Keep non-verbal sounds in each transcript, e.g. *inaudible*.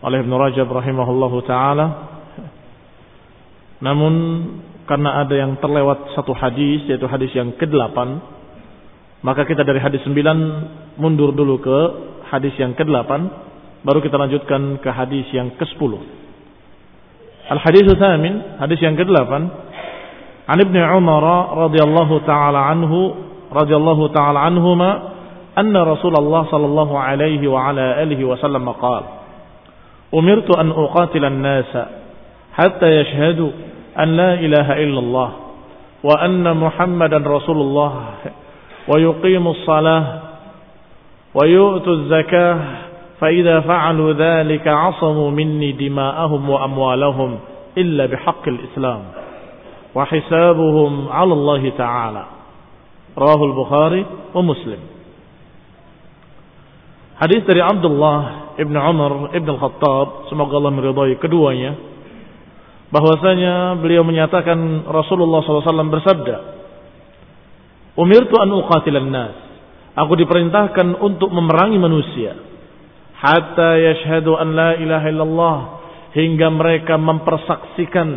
Oleh Ibn Rajab rahimahullahu taala. Namun karena ada yang terlewat satu hadis yaitu hadis yang ke-8 maka kita dari hadis 9 mundur dulu ke hadis yang ke-8 baru kita lanjutkan ke hadis yang ke-10. Al-hadis tsamin, hadis yang ke-8 An Ibnu Umar radhiyallahu taala anhu radhiyallahu taala anhuma anna Rasulullah sallallahu alaihi wa ala alihi wasallam qala أمرت أن أقاتل الناس حتى يشهدوا أن لا إله إلا الله وأن محمدا رسول الله ويقيموا الصلاة ويؤتوا الزكاة فإذا فعلوا ذلك عصموا مني دماءهم وأموالهم إلا بحق الإسلام وحسابهم على الله تعالى. رواه البخاري ومسلم. Hadis dari Abdullah Ibn Umar Ibn Al-Khattab Semoga Allah meridai keduanya. Bahwasanya beliau menyatakan Rasulullah SAW bersabda Umirtu an uqatilan nas Aku diperintahkan untuk memerangi manusia. Hatta yashhadu an la ilaha illallah Hingga mereka mempersaksikan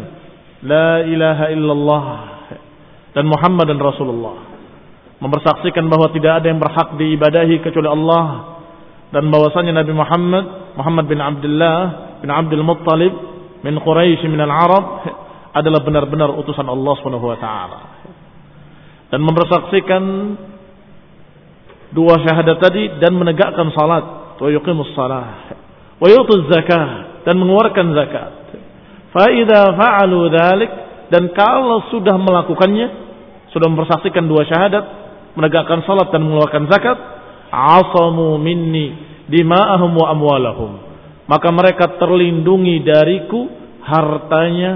La ilaha illallah Dan Muhammad dan Rasulullah. Mempersaksikan bahwa tidak ada yang berhak diibadahi kecuali Allah dan bahwasanya Nabi Muhammad Muhammad bin Abdullah bin Abdul Muttalib min Quraisy min al-Arab adalah benar-benar utusan Allah Subhanahu wa taala. Dan mempersaksikan dua syahadat tadi dan menegakkan salat, wa yuqimus salah, wa yutuz zakah dan mengeluarkan zakat. Fa idza fa'alu dzalik dan kalau sudah melakukannya, sudah mempersaksikan dua syahadat, menegakkan salat dan mengeluarkan zakat, asamu minni dima'ahum wa amwalahum. Maka mereka terlindungi dariku hartanya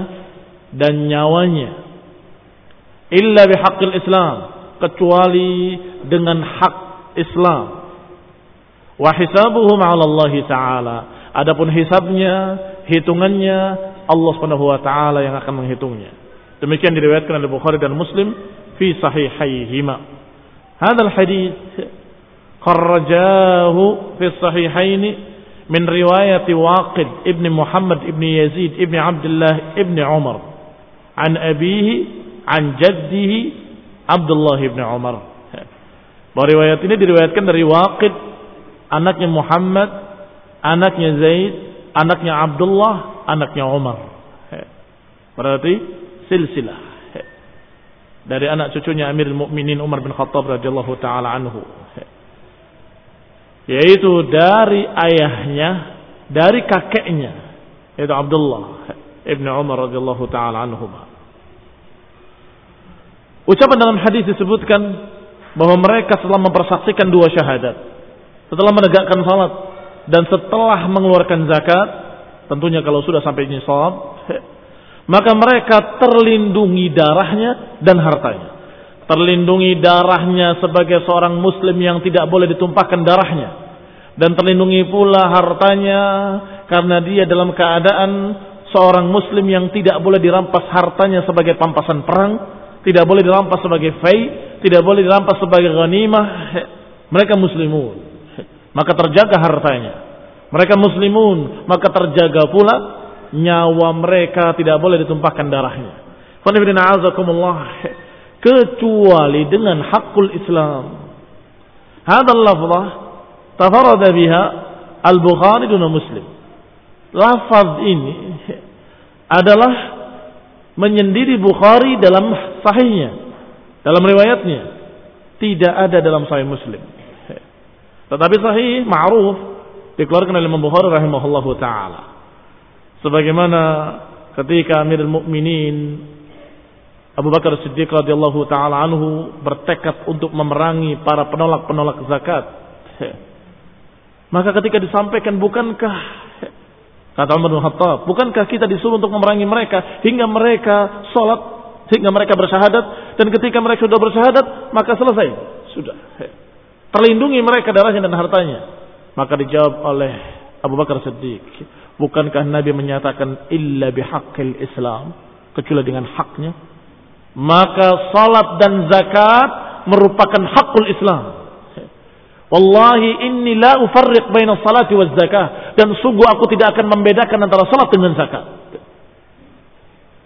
dan nyawanya. Illa bihaqqil Islam. Kecuali dengan hak Islam. Wa hisabuhum ala Allah Ta'ala. Adapun hisabnya, hitungannya Allah Subhanahu wa taala yang akan menghitungnya. Demikian diriwayatkan oleh Bukhari dan Muslim fi sahihaihima. Hadal hadis kharrajahu fi sahihaini min riwayat Waqid ibn Muhammad ibn Yazid ibn Abdullah ibn Umar. An abihi Abdullah ibn Umar. Bahwa riwayat ini diriwayatkan dari Waqid anaknya Muhammad anaknya Zaid anaknya Abdullah anaknya Umar. Berarti silsilah. Dari anak cucunya Amirul Mukminin Umar bin Khattab radhiyallahu taala anhu yaitu dari ayahnya, dari kakeknya, yaitu Abdullah ibn Umar radhiyallahu taala anhuma. Ucapan dalam hadis disebutkan bahwa mereka setelah mempersaksikan dua syahadat, setelah menegakkan salat dan setelah mengeluarkan zakat, tentunya kalau sudah sampai nisab, maka mereka terlindungi darahnya dan hartanya. Terlindungi darahnya sebagai seorang muslim yang tidak boleh ditumpahkan darahnya. Dan terlindungi pula hartanya karena dia dalam keadaan seorang muslim yang tidak boleh dirampas hartanya sebagai pampasan perang, tidak boleh dirampas sebagai fai, tidak boleh dirampas sebagai ghanimah. Mereka muslimun, maka terjaga hartanya. Mereka muslimun, maka terjaga pula nyawa mereka tidak boleh ditumpahkan darahnya. Kecuali dengan hakul Islam. Hadal lafzah tafarada biha al-Bukhari duna Muslim. Lafaz ini adalah menyendiri Bukhari dalam sahihnya, dalam riwayatnya. Tidak ada dalam sahih Muslim. Tetapi sahih ma'ruf dikeluarkan oleh Imam Bukhari rahimahullahu taala. Sebagaimana ketika Amirul Mukminin Abu Bakar Siddiq radhiyallahu taala anhu bertekad untuk memerangi para penolak-penolak zakat. Maka ketika disampaikan bukankah kata Umar bin Khattab, bukankah kita disuruh untuk memerangi mereka hingga mereka sholat, hingga mereka bersyahadat dan ketika mereka sudah bersyahadat maka selesai, sudah. Terlindungi mereka darahnya dan hartanya. Maka dijawab oleh Abu Bakar Siddiq, Bukankah Nabi menyatakan illa bihaqqil Islam kecuali dengan haknya? Maka salat dan zakat merupakan hakul Islam. Wallahi inni la ufarriq baina salati wa zakah dan sungguh aku tidak akan membedakan antara salat dengan zakat.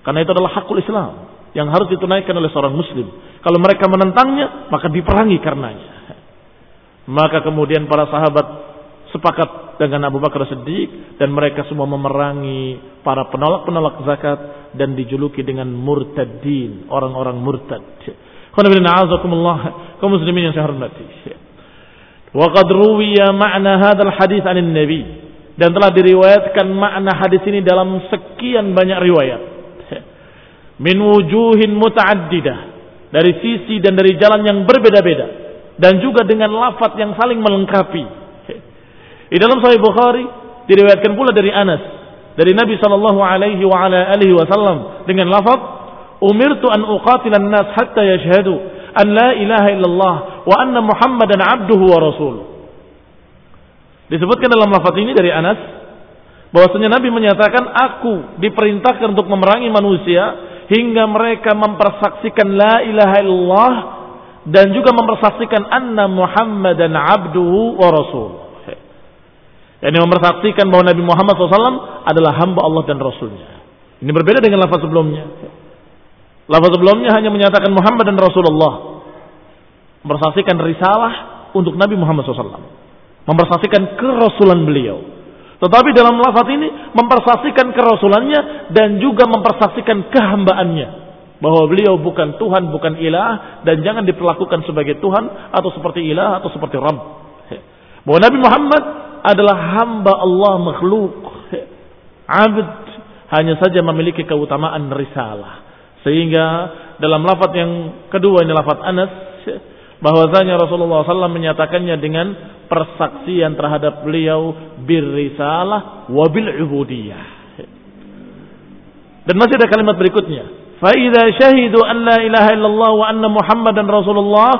Karena itu adalah hakul Islam yang harus ditunaikan oleh seorang muslim. Kalau mereka menentangnya, maka diperangi karenanya. Maka kemudian para sahabat sepakat dengan Abu Bakar Siddiq dan mereka semua memerangi para penolak-penolak zakat dan dijuluki dengan murtadin, orang-orang murtad. kaum muslimin yang saya hormati. Wa qad ruwiya ma'na hadzal 'anil nabi dan telah diriwayatkan makna hadis ini dalam sekian banyak riwayat. Min wujuhin muta'addidah dari sisi dan dari jalan yang berbeda-beda dan juga dengan lafaz yang saling melengkapi di dalam Sahih Bukhari diriwayatkan pula dari Anas dari Nabi sallallahu alaihi wa wasallam dengan lafaz umirtu an uqatila an-nas hatta yashhadu an la ilaha illallah wa anna muhammadan abduhu wa rasul disebutkan dalam lafaz ini dari Anas bahwasanya Nabi menyatakan aku diperintahkan untuk memerangi manusia hingga mereka mempersaksikan la ilaha illallah dan juga mempersaksikan anna muhammadan abduhu wa rasul yang mempersaksikan bahwa Nabi Muhammad SAW adalah hamba Allah dan Rasulnya. Ini berbeda dengan lafaz sebelumnya. Lafaz sebelumnya hanya menyatakan Muhammad dan Rasulullah. Mempersaksikan risalah untuk Nabi Muhammad SAW. Mempersaksikan kerasulan beliau. Tetapi dalam lafaz ini mempersaksikan kerasulannya dan juga mempersaksikan kehambaannya. Bahwa beliau bukan Tuhan, bukan ilah. Dan jangan diperlakukan sebagai Tuhan atau seperti ilah atau seperti Rabb. Bahwa Nabi Muhammad adalah hamba Allah makhluk. Abd hanya saja memiliki keutamaan risalah. Sehingga dalam lafaz yang kedua ini lafaz Anas bahwasanya Rasulullah SAW menyatakannya dengan persaksian terhadap beliau birrisalah wabil ubudiyah. Dan masih ada kalimat berikutnya. Faida syahidu an la ilaha illallah wa anna Muhammadan Rasulullah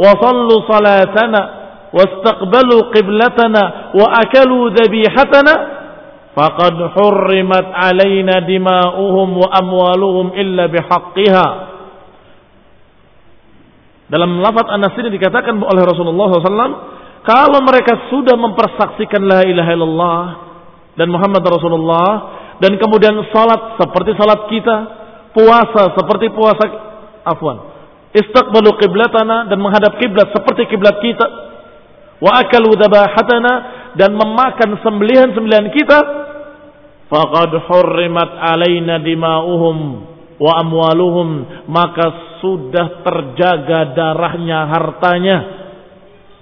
wa sallu salatana واستقبلوا قبلتنا وأكلوا ذبيحتنا فقد حرمت علينا دماؤهم وأموالهم إلا بحقها. dalam lafaz Anas ini dikatakan oleh Rasulullah SAW kalau mereka sudah mempersaksikan la ilaha illallah dan Muhammad Rasulullah dan kemudian salat seperti salat kita puasa seperti puasa afwan istiqbalu qiblatana dan menghadap kiblat seperti kiblat kita wa akalu dhabahatana dan memakan sembelihan-sembelihan kita faqad hurrimat alaina dima'uhum wa amwaluhum maka sudah terjaga darahnya hartanya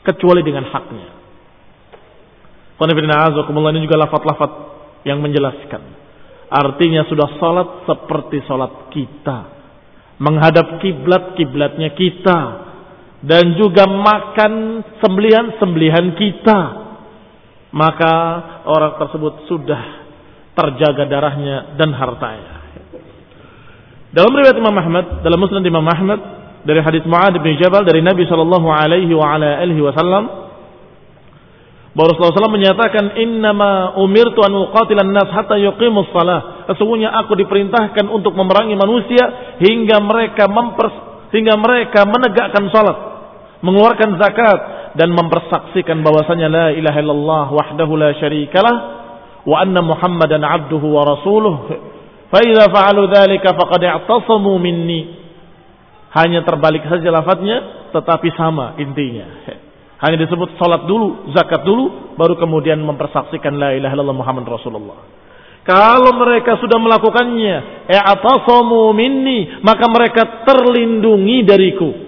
kecuali dengan haknya. ini juga lafat-lafat yang menjelaskan. Artinya sudah salat seperti salat kita. menghadap kiblat-kiblatnya kita dan juga makan sembelihan-sembelihan kita. Maka orang tersebut sudah terjaga darahnya dan hartanya. Dalam riwayat Imam Ahmad dalam Muslim Imam Ahmad dari hadis Muad bin Jabal dari Nabi sallallahu alaihi wa ala alihi wasallam bahwa Rasulullah SAW menyatakan innama umirtu an uqatilan nas hatta yuqimus salah. Sesungguhnya aku diperintahkan untuk memerangi manusia hingga mereka mempers, hingga mereka menegakkan salat, mengeluarkan zakat dan mempersaksikan bahwasanya la ilaha illallah wahdahu la syarikalah wa anna muhammadan abduhu wa rasuluh. Fa idza fa'alu dzalika faqad i'tasamu minni. Hanya terbalik saja lafadznya tetapi sama intinya. Hanya disebut salat dulu, zakat dulu, baru kemudian mempersaksikan la ilaha illallah Muhammad Rasulullah. Kalau mereka sudah melakukannya, i'tasamu minni, maka mereka terlindungi dariku.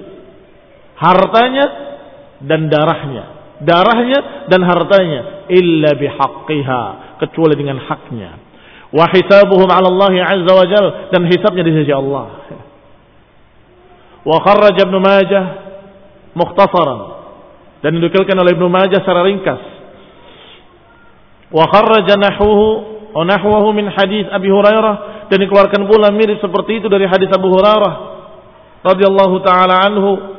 Hartanya dan darahnya. Darahnya dan hartanya illa bihaqqiha, kecuali dengan haknya. Wa hisabuhum 'ala Allah 'azza wa jal dan hisabnya di sisi Allah. Wa kharraja Ibnu Majah mukhtasaran dan dinukilkan oleh Ibnu Majah secara ringkas. Wa kharraja nahwuhu wa nahwahu min hadis Abi Hurairah dan dikeluarkan pula mirip seperti itu dari hadis Abu Hurairah radhiyallahu taala anhu.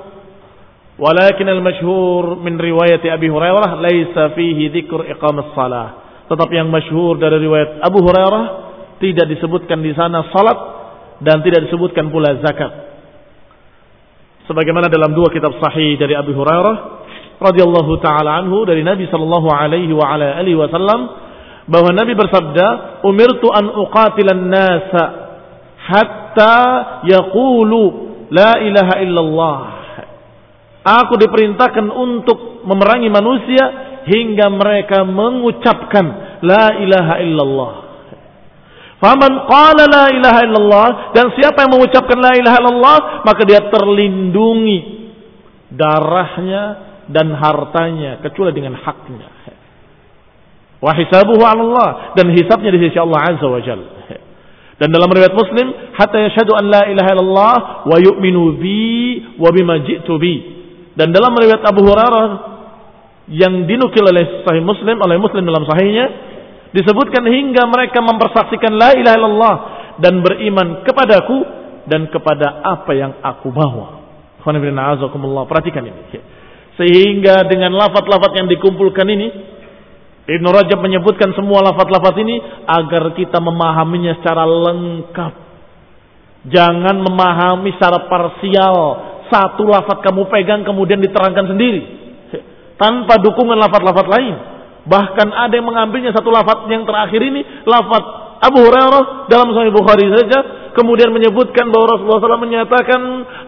Walakin al-masyhur min riwayat Abi Hurairah laisa fihi dzikr iqamas salah. Tetapi yang masyhur dari riwayat Abu Hurairah tidak disebutkan di sana salat dan tidak disebutkan pula zakat. Sebagaimana dalam dua kitab sahih dari Abu Hurairah radhiyallahu taala anhu dari Nabi sallallahu alaihi wa ala alihi wasallam bahwa Nabi bersabda, "Umirtu an uqatilan nasa hatta yaqulu la ilaha illallah." Aku diperintahkan untuk memerangi manusia hingga mereka mengucapkan la ilaha illallah. Faman qala la ilaha illallah dan siapa yang mengucapkan la ilaha illallah maka dia terlindungi darahnya dan hartanya kecuali dengan haknya. Wa hisabuhu Allah dan hisabnya di sisi Allah Azza wa Jalla. Dan dalam riwayat Muslim, hatta yashhadu an la ilaha illallah wa yu'minu bi wa bima ji'tu bi. Dan dalam riwayat Abu Hurairah yang dinukil oleh Sahih Muslim, oleh Muslim dalam sahihnya, disebutkan hingga mereka mempersaksikan la ilaha illallah dan beriman kepadaku dan kepada apa yang aku bawa. Perhatikan ini. Sehingga dengan lafat-lafat yang dikumpulkan ini, Ibn Rajab menyebutkan semua lafat-lafat ini agar kita memahaminya secara lengkap. Jangan memahami secara parsial. Satu lafat kamu pegang kemudian diterangkan sendiri. Tanpa dukungan lafat-lafat lain. Bahkan ada yang mengambilnya satu lafat yang terakhir ini. Lafat Abu Hurairah dalam Sahih Bukhari saja kemudian menyebutkan bahwa Rasulullah SAW menyatakan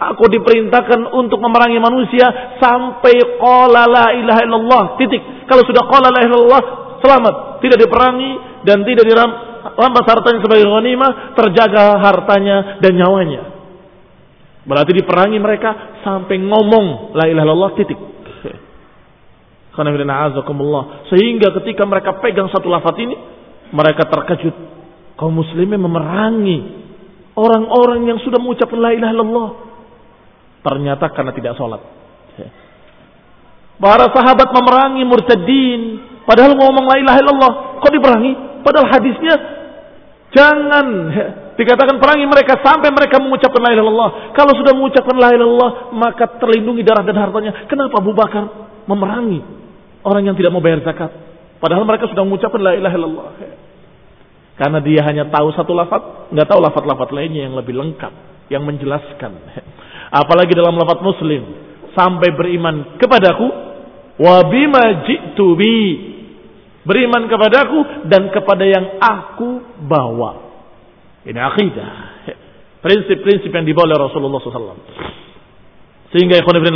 aku diperintahkan untuk memerangi manusia sampai qala la ilaha illallah titik kalau sudah qala la illallah selamat tidak diperangi dan tidak dirampas hartanya sebagai ghanimah terjaga hartanya dan nyawanya berarti diperangi mereka sampai ngomong la ilaha illallah titik. *laughs* Sehingga ketika mereka pegang satu lafaz ini mereka terkejut. Kaum muslimin memerangi orang-orang yang sudah mengucapkan la ilaha illallah. Ternyata karena tidak sholat. Para sahabat memerangi murtadin padahal ngomong la ilaha illallah kok diperangi? Padahal hadisnya jangan *laughs* dikatakan perangi mereka sampai mereka mengucapkan la ilaha illallah. Kalau sudah mengucapkan la ilaha illallah maka terlindungi darah dan hartanya. Kenapa Abu Bakar memerangi orang yang tidak mau bayar zakat? Padahal mereka sudah mengucapkan la ilaha illallah. Karena dia hanya tahu satu lafaz, nggak tahu lafaz-lafaz lainnya yang lebih lengkap, yang menjelaskan. Apalagi dalam lafaz Muslim, sampai beriman kepadaku, wa bima ji'tu bi. Beriman kepadaku dan kepada yang aku bawa. Ini akidah. Prinsip-prinsip yang dibawa oleh Rasulullah SAW. Sehingga ikhwan ibn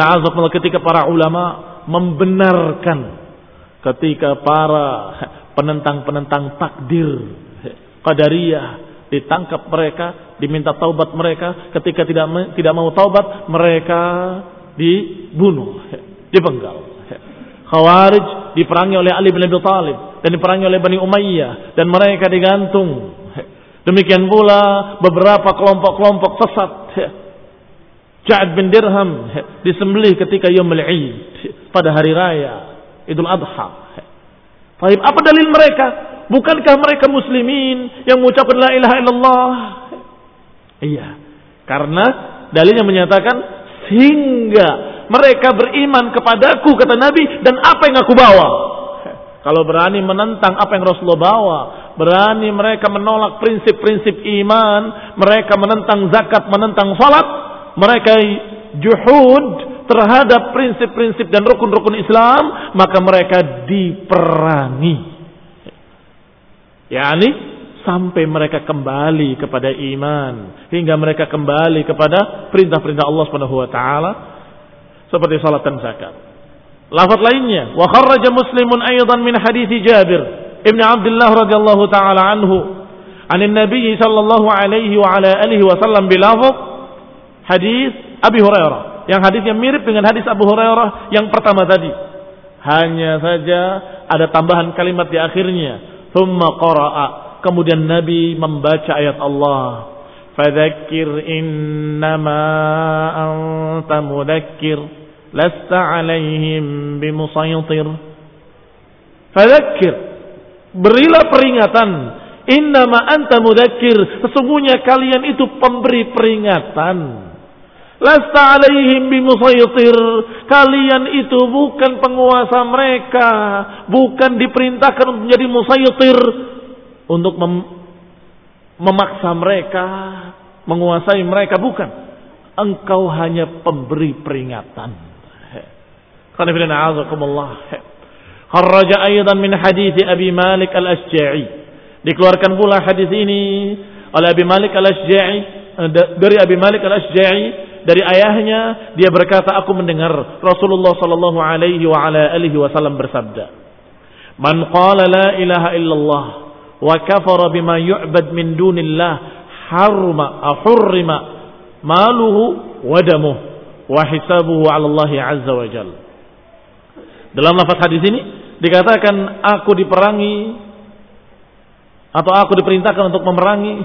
ketika para ulama membenarkan ketika para penentang-penentang takdir Qadariyah ditangkap mereka, diminta taubat mereka, ketika tidak tidak mau taubat mereka dibunuh, dipenggal. Khawarij diperangi oleh Ali bin Abi Thalib dan diperangi oleh Bani Umayyah dan mereka digantung. Demikian pula beberapa kelompok-kelompok sesat Ja'ad bin Dirham disembelih ketika Yomul Eid pada hari raya Idul Adha. Baik, apa dalil mereka? Bukankah mereka muslimin yang mengucapkan la ilaha illallah? Iya. Karena dalilnya menyatakan sehingga mereka beriman kepadaku kata Nabi dan apa yang aku bawa. Kalau berani menentang apa yang Rasulullah bawa, berani mereka menolak prinsip-prinsip iman, mereka menentang zakat, menentang salat, mereka juhud terhadap prinsip-prinsip dan rukun-rukun Islam, maka mereka diperangi. Yani sampai mereka kembali kepada iman, hingga mereka kembali kepada perintah-perintah Allah Subhanahu wa taala seperti salat dan zakat. Lafaz lainnya, wa kharraja Muslimun aidan min hadis Jabir Ibn Abdullah radhiyallahu taala anhu عن النبي صلى الله عليه وعلى آله وسلم بلفظ hadis Abi Hurairah yang hadisnya mirip dengan hadis Abu Hurairah yang pertama tadi hanya saja ada tambahan kalimat di akhirnya thumma qara'a kemudian Nabi membaca ayat Allah fadzakir innama anta mudakkir lasta alaihim bimusaytir fadzakir berilah peringatan. Innama anta mudakkir. Sesungguhnya kalian itu pemberi peringatan. Lasta alaihim bimusaytir. Kalian itu bukan penguasa mereka. Bukan diperintahkan untuk menjadi musaytir. Untuk mem memaksa mereka. Menguasai mereka. Bukan. Engkau hanya pemberi peringatan. Qanifilana a'azakumullah. Kharraja aydan min hadis Abi Malik al-Asja'i. Dikeluarkan pula hadis ini oleh Abi Malik al-Asja'i dari Abi Malik al-Asja'i dari ayahnya dia berkata aku mendengar Rasulullah sallallahu alaihi wa ala alihi wasallam bersabda Man qala la ilaha illallah wa kafara bima yu'bad min dunillah harma ahurrima maluhu wa damuhu wa hisabuhu 'ala Allah 'azza wa jalla dalam lafaz hadis ini dikatakan aku diperangi atau aku diperintahkan untuk memerangi.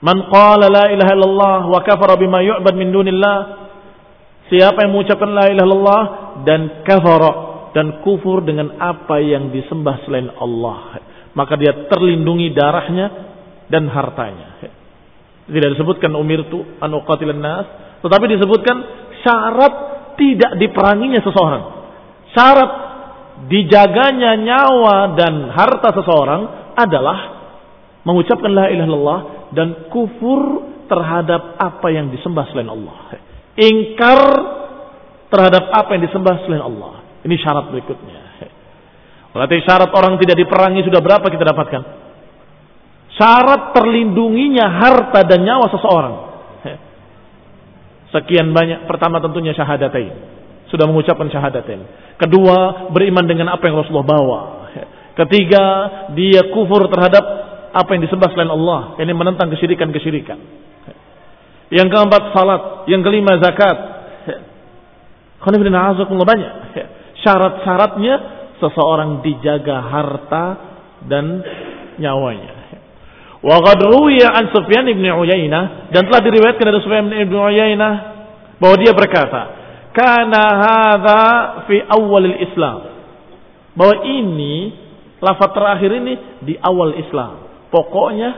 Man qala la ilaha illallah wa kafara bima yu'bad min dunillah. Siapa yang mengucapkan la ilaha illallah dan kafara dan kufur dengan apa yang disembah selain Allah. Maka dia terlindungi darahnya dan hartanya. Tidak disebutkan umirtu an uqatilan nas tetapi disebutkan syarat tidak diperanginya seseorang. Syarat dijaganya nyawa dan harta seseorang adalah mengucapkan la ilaha illallah dan kufur terhadap apa yang disembah selain Allah. Ingkar terhadap apa yang disembah selain Allah. Ini syarat berikutnya. Berarti syarat orang tidak diperangi sudah berapa kita dapatkan? Syarat terlindunginya harta dan nyawa seseorang. Sekian banyak. Pertama tentunya syahadatain sudah mengucapkan syahadatain. Kedua, beriman dengan apa yang Rasulullah bawa. Ketiga, dia kufur terhadap apa yang disembah selain Allah. Ini menentang kesyirikan-kesyirikan. Yang keempat, salat. Yang kelima, zakat. banyak. Syarat-syaratnya seseorang dijaga harta dan nyawanya. Wa qad ruwiya an Sufyan ibn Uyainah dan telah diriwayatkan dari Sufyan ibn Uyainah bahwa dia berkata, Karena hadza fi awal Islam. Bahwa ini lafaz terakhir ini di awal Islam. Pokoknya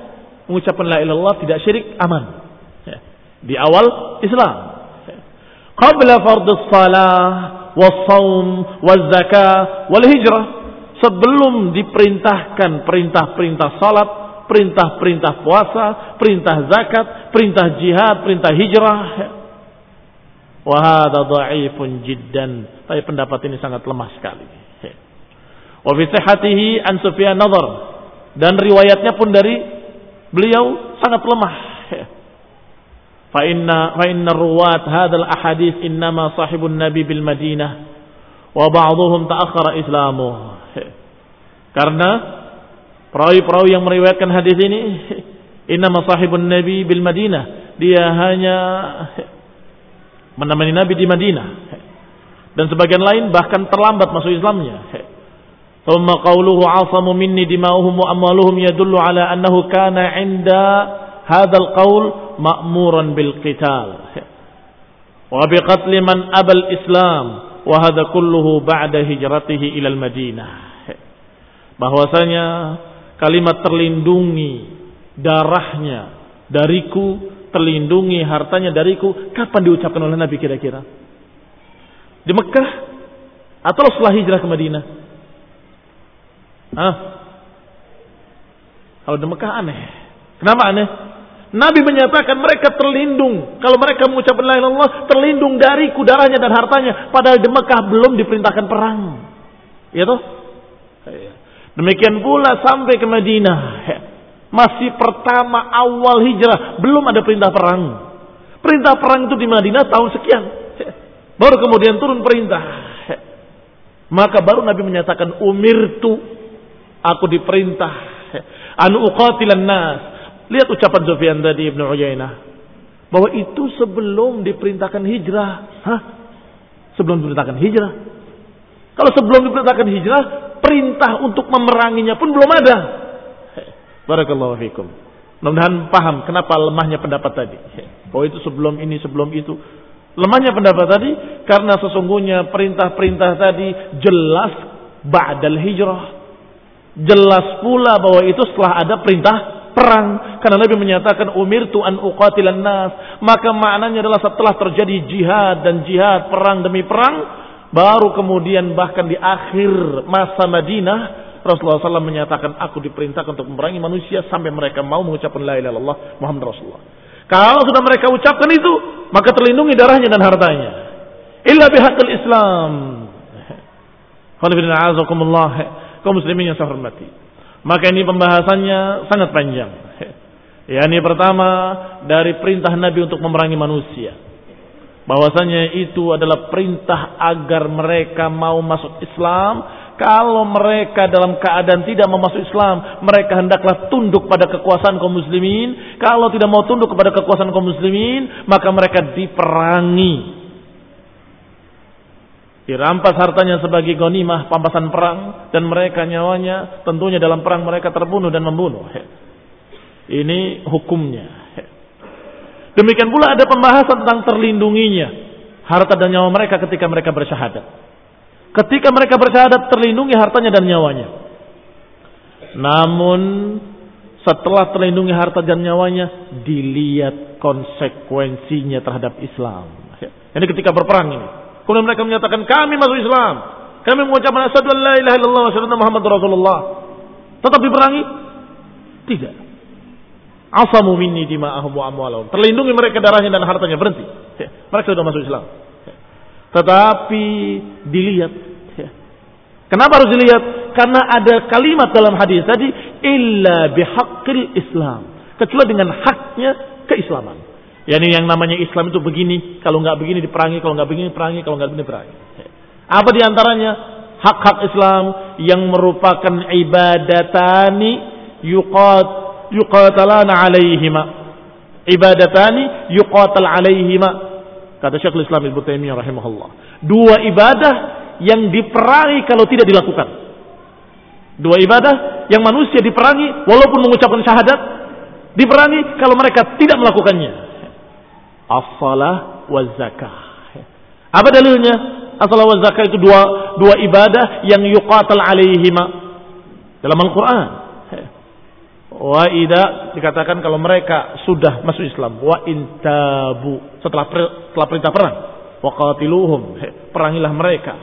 mengucapkan la ilallah tidak syirik aman. Ya. Di awal Islam. Ya. Qabla fardhu salah was saum was zakah wal hijrah sebelum diperintahkan perintah-perintah salat, perintah-perintah puasa, perintah zakat, perintah jihad, perintah hijrah, ya. Wahada dha'ifun jiddan. Tapi pendapat ini sangat lemah sekali. Wa fi sihhatihi an Sufyan nazar. Dan riwayatnya pun dari beliau sangat lemah. Fa inna fa inna ruwat hadzal ahadits innama sahibun nabi bil Madinah wa ba'dhum ta'akhkhara islamu. Karena perawi-perawi yang meriwayatkan hadis ini innama sahibun nabi bil Madinah. Dia hanya menemani Nabi di Madinah. Dan sebagian lain bahkan terlambat masuk Islamnya. Thumma qawluhu 'asamu minni dima'uhum wa amwaluhum yadullu ala annahu kana 'inda hadzal qaul ma'muran bil qital. wa biqatli man abal Islam wa hadha kulluhu ba'da hijratihi ila al-Madinah. Bahwasanya kalimat terlindungi darahnya dariku, terlindungi hartanya dariku, kapan diucapkan oleh Nabi kira-kira? Di Mekah atau setelah hijrah ke Madinah? Ah. Kalau di Mekah aneh. Kenapa aneh? Nabi menyatakan mereka terlindung. Kalau mereka mengucapkan la Allah, terlindung dari kudaranya dan hartanya. Padahal di Mekah belum diperintahkan perang. Ya toh? Demikian pula sampai ke Madinah. Masih pertama awal hijrah. Belum ada perintah perang. Perintah perang itu di Madinah tahun sekian. Baru kemudian turun perintah. Maka baru Nabi menyatakan umir tu aku diperintah anu uqatilan nas Lihat ucapan Sufyan tadi Ibnu Uyainah. Bahwa itu sebelum diperintahkan hijrah. Hah? Sebelum diperintahkan hijrah. Kalau sebelum diperintahkan hijrah, perintah untuk memeranginya pun belum ada. Barakallahu fikum. Mudah-mudahan paham kenapa lemahnya pendapat tadi. Bahwa itu sebelum ini, sebelum itu. Lemahnya pendapat tadi karena sesungguhnya perintah-perintah tadi jelas ba'dal hijrah. Jelas pula bahwa itu setelah ada perintah perang karena Nabi menyatakan umir an uqatilan nas maka maknanya adalah setelah terjadi jihad dan jihad perang demi perang baru kemudian bahkan di akhir masa Madinah Rasulullah SAW menyatakan aku diperintahkan untuk memerangi manusia sampai mereka mau mengucapkan la ilaha illallah Muhammad Rasulullah kalau sudah mereka ucapkan itu maka terlindungi darahnya dan hartanya illa bihaqil Islam kaum muslimin yang saya hormati maka ini pembahasannya sangat panjang. Ya, ini pertama dari perintah Nabi untuk memerangi manusia. Bahwasanya itu adalah perintah agar mereka mau masuk Islam. Kalau mereka dalam keadaan tidak mau Islam, mereka hendaklah tunduk pada kekuasaan kaum muslimin. Kalau tidak mau tunduk kepada kekuasaan kaum muslimin, maka mereka diperangi dirampas hartanya sebagai gonimah pampasan perang dan mereka nyawanya tentunya dalam perang mereka terbunuh dan membunuh. Ini hukumnya. Demikian pula ada pembahasan tentang terlindunginya harta dan nyawa mereka ketika mereka bersyahadat. Ketika mereka bersyahadat terlindungi hartanya dan nyawanya. Namun setelah terlindungi harta dan nyawanya dilihat konsekuensinya terhadap Islam. Ini ketika berperang ini. Kemudian mereka menyatakan kami masuk Islam. Kami mengucapkan asyhadu an la ilaha illallah wa Muhammad Rasulullah. Tetap diperangi? Tidak. Asamu minni dima'ahum wa amwalahum. Terlindungi mereka darahnya dan hartanya berhenti. Mereka sudah masuk Islam. Tetapi dilihat. Kenapa harus dilihat? Karena ada kalimat dalam hadis tadi illa bihaqqil Islam. Kecuali dengan haknya keislaman. Yani yang namanya Islam itu begini, kalau nggak begini diperangi, kalau nggak begini diperangi, kalau nggak begini diperangi. Apa di antaranya? Hak-hak Islam yang merupakan ibadatani yuqat yuqatalana alaihima. Ibadatani yuqatal alaihima. Kata Syekhul Islam Ibnu Taimiyah rahimahullah. Dua ibadah yang diperangi kalau tidak dilakukan. Dua ibadah yang manusia diperangi walaupun mengucapkan syahadat diperangi kalau mereka tidak melakukannya as-salah wa zakah. Apa dalilnya? As-salah wa zakah itu dua dua ibadah yang yuqatal alaihima dalam Al-Qur'an. Wa ida dikatakan kalau mereka sudah masuk Islam, wa intabu setelah setelah perintah perang, wa qatiluhum, perangilah mereka.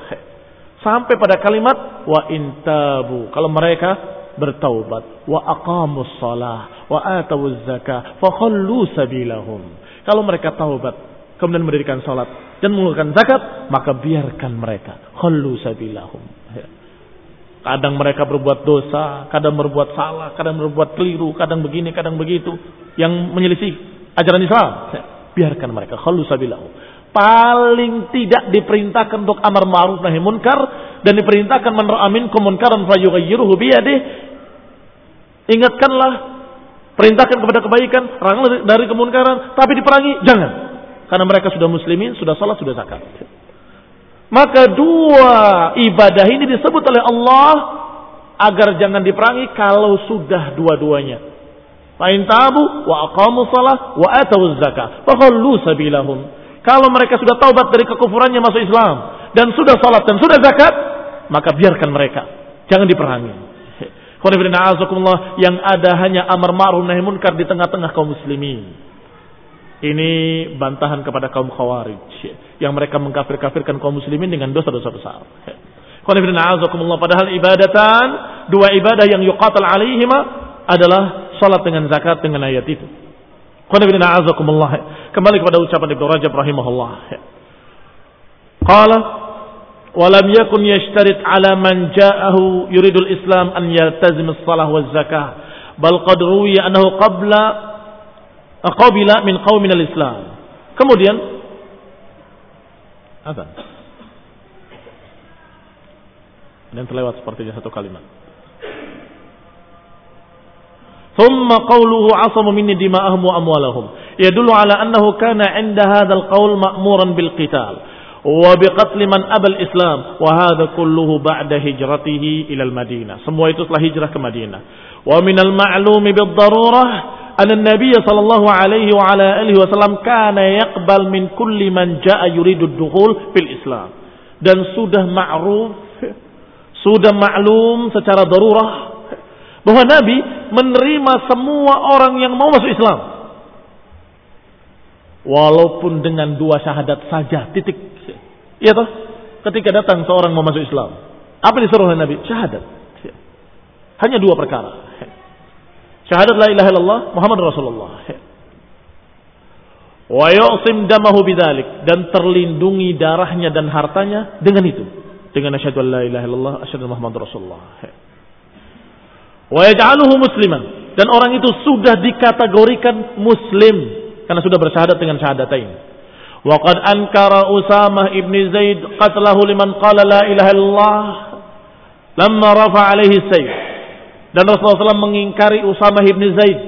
Sampai pada kalimat wa intabu kalau mereka bertaubat. Wa aqamus salah. Wa atawuz zakah. Fa khallu sabilahum. Kalau mereka taubat, kemudian mendirikan salat dan mengeluarkan zakat, maka biarkan mereka. Khallu sabilahum. Kadang mereka berbuat dosa, kadang berbuat salah, kadang berbuat keliru, kadang begini, kadang begitu. Yang menyelisih ajaran Islam. Biarkan mereka. Khallu sabilahum. Paling tidak diperintahkan untuk amar ma'ruf nahi munkar dan diperintahkan man ra'a minkum munkaran fayughayyiruhu biyadih. Ingatkanlah Perintahkan kepada kebaikan, larang dari kemunkaran, tapi diperangi, jangan. Karena mereka sudah muslimin, sudah salat, sudah zakat. Maka dua ibadah ini disebut oleh Allah agar jangan diperangi kalau sudah dua-duanya. Fa'in tabu wa aqamu salah wa atawu zakah. Sabilahum. Kalau mereka sudah taubat dari kekufurannya masuk Islam dan sudah salat dan sudah zakat, maka biarkan mereka. Jangan diperangi. Yang ada hanya amar ma'ruf nahi munkar di tengah-tengah kaum muslimin. Ini bantahan kepada kaum khawarij. Yang mereka mengkafir-kafirkan kaum muslimin dengan dosa-dosa besar. Padahal ibadatan, dua ibadah yang yuqatal alaihima adalah salat dengan zakat dengan ayat itu. Kembali kepada ucapan Ibnu Rajab rahimahullah. Qala walam yakun yashtarit ala man ja'ahu yuridul Islam an yaltazim as-salah wa zakah bal qad ruwiya annahu qabla من قوم من الإسلام. kemudian apa dan terlewat sepertinya satu kalimat ثم قوله عصم مني دماءهم وأموالهم. يدل على أنه كان عند هذا القول مأمورا بالقتال وبقتل من أبى الإسلام وهذا كله بعد هجرته إلى المدينة. semua itu setelah hijrah ke Madinah ومن المعلوم بالضرورة أن Nabi sallallahu alaihi عليه وعلى آله وسلم كان يقبل من كل من جاء يريد الدخول في Islam. Dan sudah ma'ruf, sudah maklum secara darurah bahwa Nabi menerima semua orang yang mau masuk Islam. Walaupun dengan dua syahadat saja titik. Iya toh? Ketika datang seorang mau masuk Islam, apa disuruh oleh Nabi? Syahadat. Hanya dua perkara. Syahadat la ilaha illallah Muhammad Rasulullah. Wa yu'sim damahu bidzalik dan terlindungi darahnya dan hartanya dengan itu. Dengan asyhadu la ilaha illallah asyhadu Muhammad Rasulullah wa yaj'aluhu musliman dan orang itu sudah dikategorikan muslim karena sudah bersyahadat dengan syahadatain. Wa qad ankara Usamah ibn Zaid qatlahu liman qala la ilaha illallah lamma rafa alaihi sayf. Dan Rasulullah SAW mengingkari Usamah ibn Zaid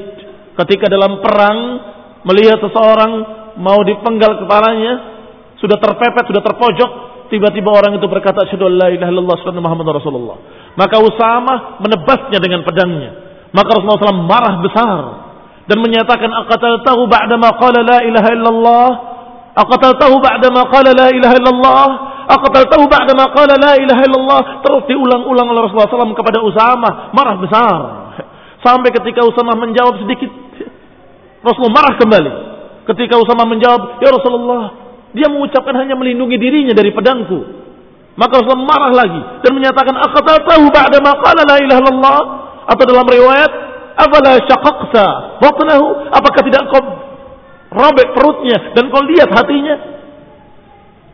ketika dalam perang melihat seseorang mau dipenggal kepalanya sudah terpepet, sudah terpojok, tiba-tiba orang itu berkata ilaha Muhammad Rasulullah. Maka Usama menebasnya dengan pedangnya. Maka Rasulullah SAW marah besar dan menyatakan aqatal tahu ba'da ma qala la ilaha illallah aqatal tahu ba'da ma qala la ilaha illallah aqatal tahu ba'da ma qala la ilaha illallah. Terus diulang-ulang oleh Rasulullah SAW kepada Usama. Marah besar. Sampai ketika Usama menjawab sedikit Rasulullah marah kembali. Ketika Usama menjawab ya Rasulullah dia mengucapkan hanya melindungi dirinya dari pedangku. Maka Rasulullah marah lagi dan menyatakan tahu ba'da ma qala la ilaha illallah. Atau dalam riwayat afala syaqaqta batnahu? Apakah tidak kau robek perutnya dan kau lihat hatinya?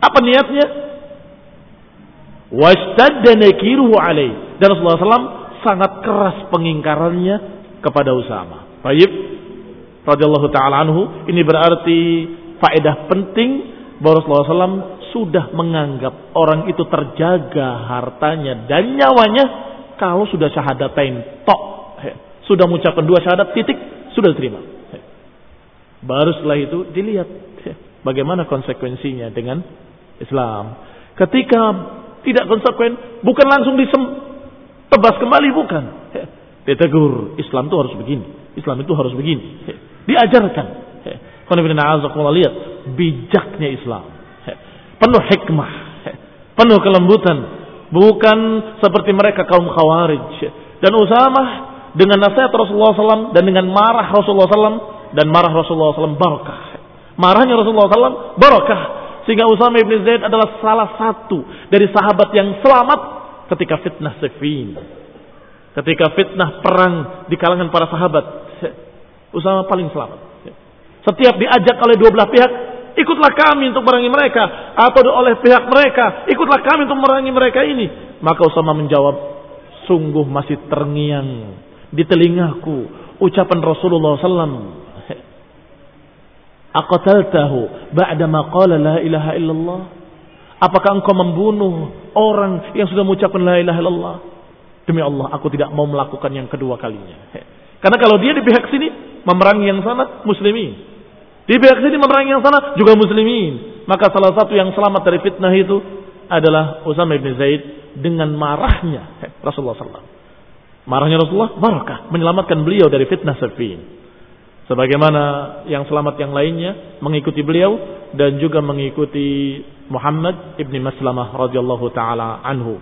Apa niatnya washtadda nakiruhu alaih. Dan Rasulullah SAW sangat keras pengingkarannya kepada Usama. Baik, radhiyallahu taala anhu ini berarti faedah penting bahwa Rasulullah SAW sudah menganggap orang itu terjaga hartanya dan nyawanya kalau sudah syahadatain tok. Sudah mengucapkan dua syahadat titik sudah diterima. Baru setelah itu dilihat bagaimana konsekuensinya dengan Islam. Ketika tidak konsekuen bukan langsung ditebas kembali bukan ditegur Islam itu harus begini Islam itu harus begini diajarkan lihat bijaknya Islam penuh hikmah, penuh kelembutan, bukan seperti mereka kaum khawarij. Dan Usama dengan nasihat Rasulullah SAW dan dengan marah Rasulullah SAW dan marah Rasulullah SAW barakah. Marahnya Rasulullah SAW barakah. Sehingga Usama ibn Zaid adalah salah satu dari sahabat yang selamat ketika fitnah Siffin. Ketika fitnah perang di kalangan para sahabat. Usama paling selamat. Setiap diajak oleh dua belah pihak, ikutlah kami untuk merangi mereka atau oleh pihak mereka ikutlah kami untuk merangi mereka ini maka Usama menjawab sungguh masih terngiang di telingaku ucapan Rasulullah SAW aqataltahu ba'da ma qala la ilaha illallah apakah engkau membunuh orang yang sudah mengucapkan la ilaha illallah demi Allah aku tidak mau melakukan yang kedua kalinya karena kalau dia di pihak sini memerangi yang sana muslimin di pihak sini memerangi yang sana juga muslimin. Maka salah satu yang selamat dari fitnah itu adalah Usama bin Zaid dengan marahnya Rasulullah SAW. Marahnya Rasulullah barakah menyelamatkan beliau dari fitnah Safin. Sebagaimana yang selamat yang lainnya mengikuti beliau dan juga mengikuti Muhammad ibni Maslamah radhiyallahu taala anhu.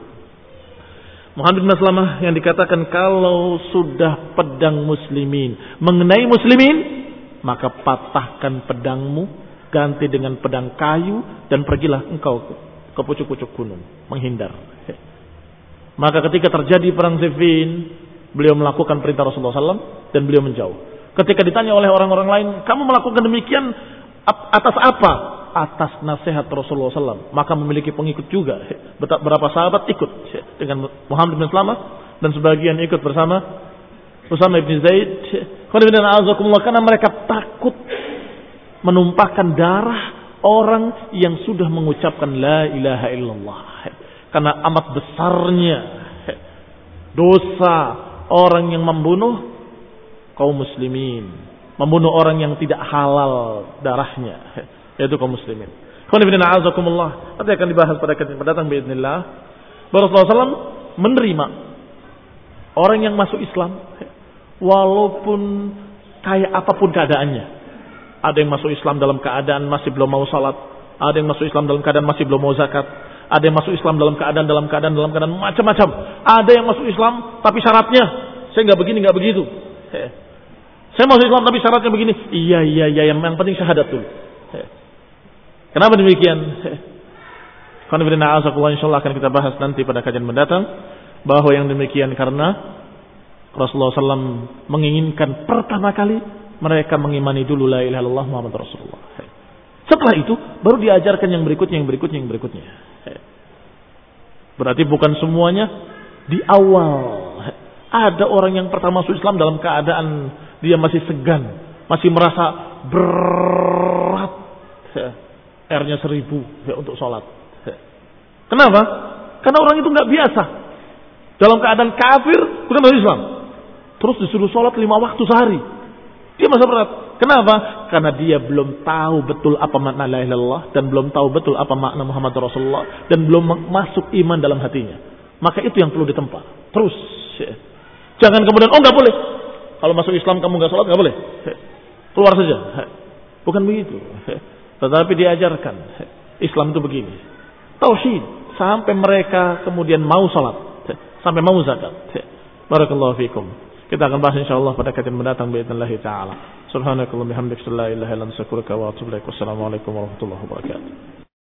Muhammad bin Maslamah yang dikatakan kalau sudah pedang muslimin mengenai muslimin maka patahkan pedangmu ganti dengan pedang kayu dan pergilah engkau ke pucuk-pucuk gunung menghindar. Maka ketika terjadi perang Siffin beliau melakukan perintah Rasulullah SAW dan beliau menjauh. Ketika ditanya oleh orang-orang lain, kamu melakukan demikian atas apa? Atas nasihat Rasulullah SAW. Maka memiliki pengikut juga. Berapa sahabat ikut dengan Muhammad bin Selamat dan sebagian ikut bersama Usama bin Zaid. Karena mereka takut menumpahkan darah orang yang sudah mengucapkan la ilaha illallah. Karena amat besarnya dosa orang yang membunuh kaum muslimin, membunuh orang yang tidak halal darahnya, *laughs* yaitu kaum muslimin. Khonibina azakumullah. Nanti akan dibahas pada kajian mendatang biidznillah. Rasulullah SAW menerima orang yang masuk Islam walaupun kayak apa pun keadaannya. Ada yang masuk Islam dalam keadaan masih belum mau salat, ada yang masuk Islam dalam keadaan masih belum mau zakat, ada yang masuk Islam dalam keadaan dalam keadaan dalam keadaan macam-macam. Ada yang masuk Islam tapi syaratnya saya nggak begini nggak begitu. Saya masuk Islam tapi syaratnya begini. Iya, iya, iya. Yang, yang penting syahadat dulu. Kenapa demikian? Karena insya Allah akan kita bahas nanti pada kajian mendatang. Bahwa yang demikian karena Rasulullah SAW menginginkan pertama kali mereka mengimani dulu la ilaha illallah Muhammad Rasulullah. Setelah itu baru diajarkan yang berikutnya, yang berikutnya, yang berikutnya. Berarti bukan semuanya di awal. Ada orang yang pertama masuk Islam dalam keadaan dia masih segan, masih merasa berat. Ya, R-nya seribu ya, untuk sholat. Kenapa? Karena orang itu nggak biasa. Dalam keadaan kafir, bukan masuk Islam. Terus disuruh sholat lima waktu sehari. Dia masa berat. Kenapa? Karena dia belum tahu betul apa makna la ilallah dan belum tahu betul apa makna Muhammad Rasulullah dan belum masuk iman dalam hatinya. Maka itu yang perlu ditempa. Terus. Jangan kemudian, oh nggak boleh. Kalau masuk Islam kamu nggak sholat nggak boleh. Keluar saja. Bukan begitu. Tetapi diajarkan Islam itu begini. Tauhid sampai mereka kemudian mau sholat, sampai mau zakat. Barakallahu fikum. Kita akan bahas insyaallah pada kajian mendatang باذن taala. Subhanakallahumma bihamdika la ilaha illa anta astaghfiruka wa atubu ilaik. Wassalamualaikum warahmatullahi wabarakatuh.